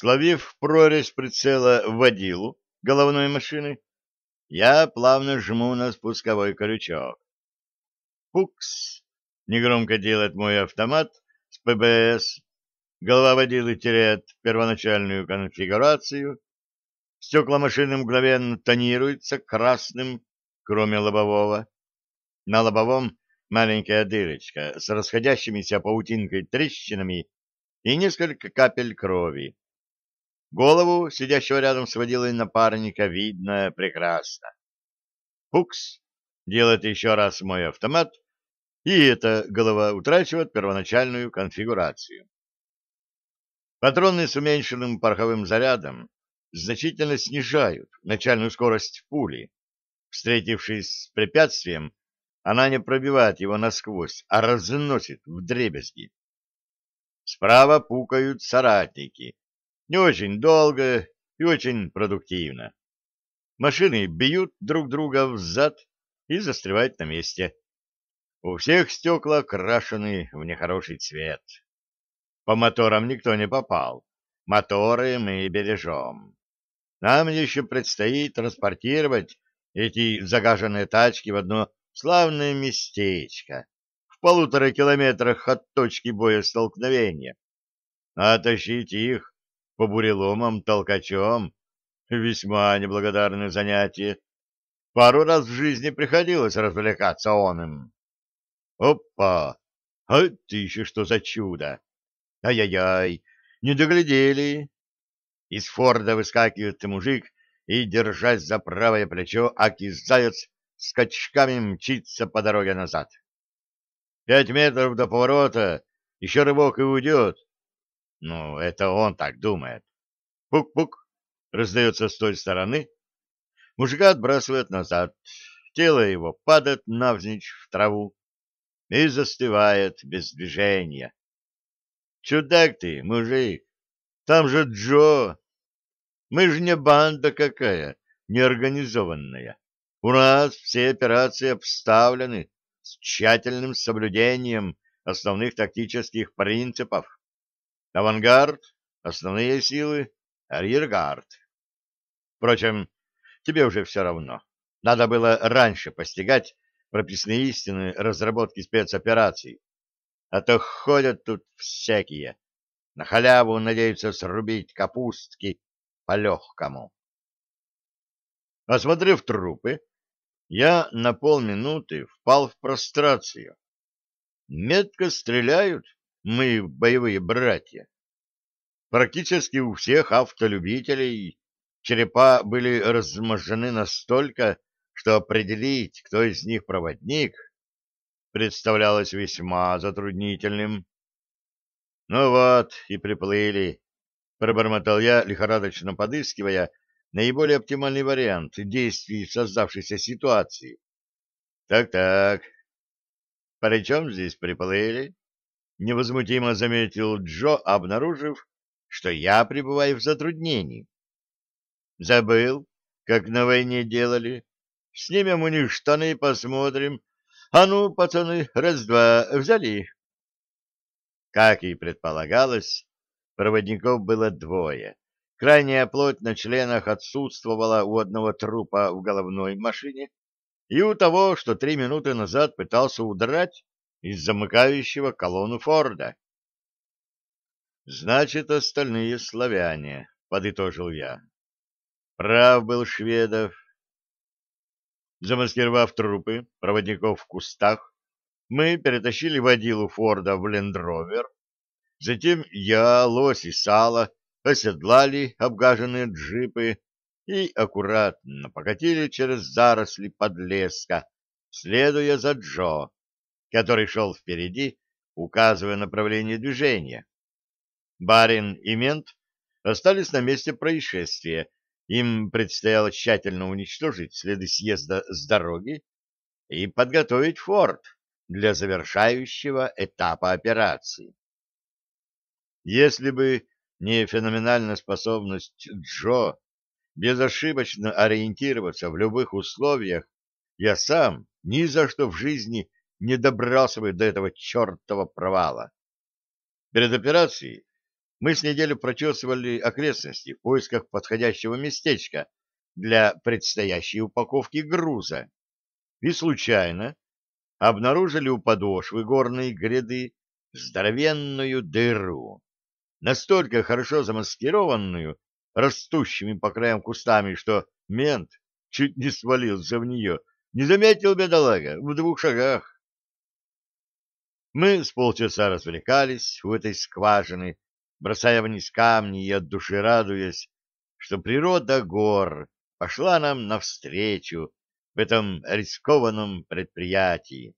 Словив прорезь прицела водилу головной машины, я плавно жму на спусковой крючок. Пукс! Негромко делает мой автомат с ПБС. Голова водилы теряет первоначальную конфигурацию. Стекла машины мгновенно тонируются красным, кроме лобового. На лобовом маленькая дырочка с расходящимися паутинкой трещинами и несколько капель крови. Голову сидящего рядом с водилой напарника видно прекрасно. Пукс делает еще раз мой автомат, и эта голова утрачивает первоначальную конфигурацию. Патроны с уменьшенным пороховым зарядом значительно снижают начальную скорость пули. Встретившись с препятствием, она не пробивает его насквозь, а разносит в дребезги. Справа пукают соратники, не очень долго и очень продуктивно. Машины бьют друг друга в зад и застревают на месте. У всех стекла крашены в нехороший цвет. По моторам никто не попал. Моторы мы бережем. Нам еще предстоит транспортировать эти загаженные тачки в одно славное местечко в полутора километрах от точки боестолкновения. А тащить их по буреломам толкачом — весьма неблагодарное занятие. Пару раз в жизни приходилось развлекаться он им. Опа! А это еще что за чудо! Ай-яй-яй! Не доглядели! Из Форда выскакивает мужик и, держась за правое плечо, аки-заяц скачками мчится по дороге назад. Пять метров до поворота, еще рывок и уйдет, ну, это он так думает. Пук-пук, раздается с той стороны. Мужика отбрасывает назад. Тело его падает навзничь в траву и застывает без движения. Чудак ты, мужик, там же Джо. Мы же не банда какая, неорганизованная. У нас все операции обставлены с тщательным соблюдением основных тактических принципов. Авангард, основные силы, арьергард. Впрочем, тебе уже все равно. Надо было раньше постигать прописные истины разработки спецопераций. А то ходят тут всякие. На халяву надеются срубить капустки по-легкому. Осмотрев трупы, я на полминуты впал в прострацию. Метко стреляют, мы боевые братья. Практически у всех автолюбителей черепа были разможены настолько, что определить, кто из них проводник, представлялось весьма затруднительным. Ну вот, и приплыли, пробормотал я, лихорадочно подыскивая наиболее оптимальный вариант действий в создавшейся ситуации. Так-так, при чем здесь приплыли? Невозмутимо заметил Джо, обнаружив, что я пребываю в затруднении. Забыл, как на войне делали. Снимем у них штаны и посмотрим. А ну, пацаны, раз-два, взяли. Как и предполагалось, проводников было двое. Крайняя плоть на членах отсутствовала у одного трупа в головной машине и у того, что три минуты назад пытался удрать из замыкающего колонну Форда. «Значит, остальные славяне», — подытожил я. Прав был Шведов. Замаскировав трупы проводников в кустах, мы перетащили водилу Форда в лендровер. Затем я, лось и сало оседлали обгаженные джипы и аккуратно покатили через заросли подлеска, следуя за Джо, который шел впереди, указывая направление движения. Барин и мент остались на месте происшествия. Им предстояло тщательно уничтожить следы съезда с дороги и подготовить форт для завершающего этапа операции. Если бы не феноменальная способность Джо безошибочно ориентироваться в любых условиях, я сам ни за что в жизни не добрался бы до этого чертова провала. Перед операцией мы с неделю прочесывали окрестности в поисках подходящего местечка для предстоящей упаковки груза и случайно обнаружили у подошвы горной гряды здоровенную дыру, настолько хорошо замаскированную растущими по краям кустами, что мент чуть не свалился в нее, не заметил бедолага в двух шагах. Мы с полчаса развлекались у этой скважины, бросая вниз камни и от души радуясь, что природа гор пошла нам навстречу в этом рискованном предприятии.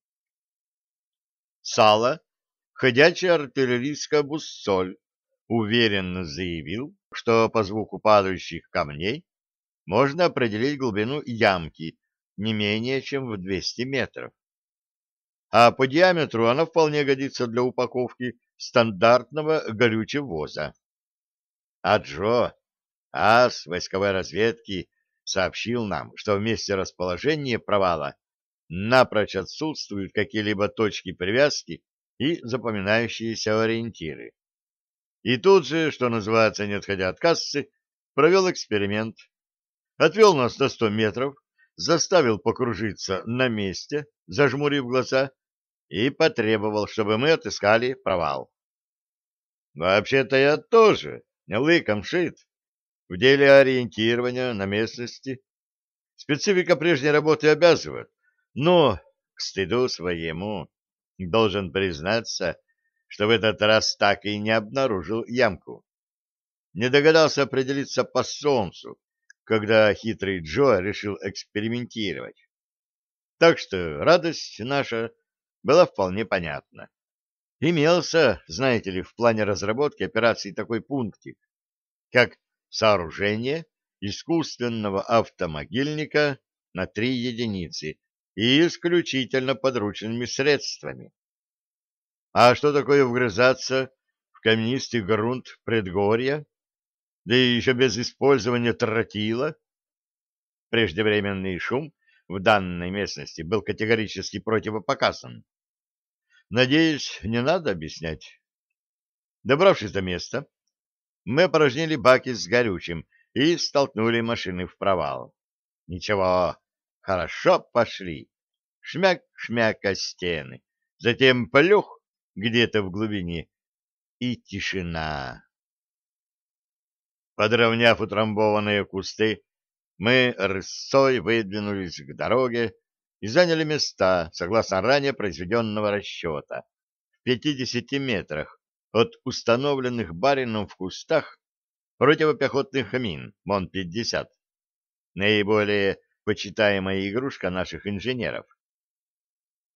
Сало, ходячая артиллерийская буссоль, уверенно заявил, что по звуку падающих камней можно определить глубину ямки не менее чем в 200 метров. А по диаметру она вполне годится для упаковки стандартного горючевоза. А Джо, ас войсковой разведки, сообщил нам, что в месте расположения провала напрочь отсутствуют какие-либо точки привязки и запоминающиеся ориентиры. И тут же, что называется, не отходя от кассы, провел эксперимент. Отвел нас на сто метров, заставил покружиться на месте, зажмурив глаза, и потребовал, чтобы мы отыскали провал. Вообще-то я тоже не лыком шит. В деле ориентирования на местности специфика прежней работы обязывает, но, к стыду своему, должен признаться, что в этот раз так и не обнаружил ямку. Не догадался определиться по солнцу, когда хитрый Джо решил экспериментировать. Так что радость наша была вполне понятна. Имелся, знаете ли, в плане разработки операции такой пунктик, как сооружение искусственного автомобильника на три единицы и исключительно подручными средствами. А что такое вгрызаться в каменистый грунт предгорья, да еще без использования тротила? Преждевременный шум в данной местности был категорически противопоказан. Надеюсь, не надо объяснять. Добравшись до места, мы опорожнили баки с горючим и столкнули машины в провал. Ничего, хорошо пошли. Шмяк-шмяк о стены. Затем плюх где-то в глубине и тишина. Подровняв утрамбованные кусты, мы рысцой выдвинулись к дороге и заняли места, согласно ранее произведенного расчета, в 50 метрах от установленных барином в кустах противопехотных мин МОН-50, наиболее почитаемая игрушка наших инженеров.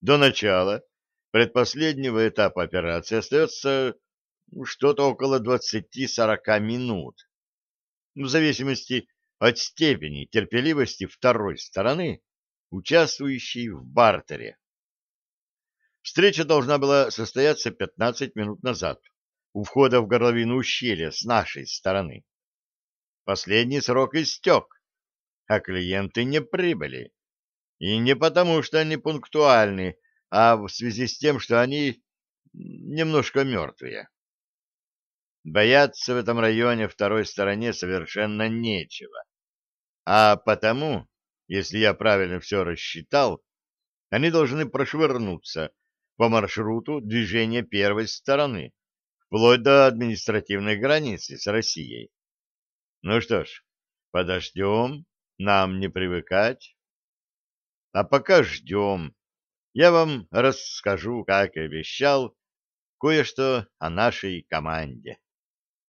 До начала предпоследнего этапа операции остается что-то около 20-40 минут, в зависимости от степени терпеливости второй стороны, участвующей в бартере. Встреча должна была состояться 15 минут назад у входа в горловину ущелья с нашей стороны. Последний срок истек, а клиенты не прибыли. И не потому, что они пунктуальны, а в связи с тем, что они немножко мертвые. Бояться в этом районе второй стороне совершенно нечего. А потому, если я правильно все рассчитал, они должны прошвырнуться по маршруту движения первой стороны, вплоть до административной границы с Россией. Ну что ж, подождем, нам не привыкать. А пока ждем, я вам расскажу, как и обещал, кое-что о нашей команде.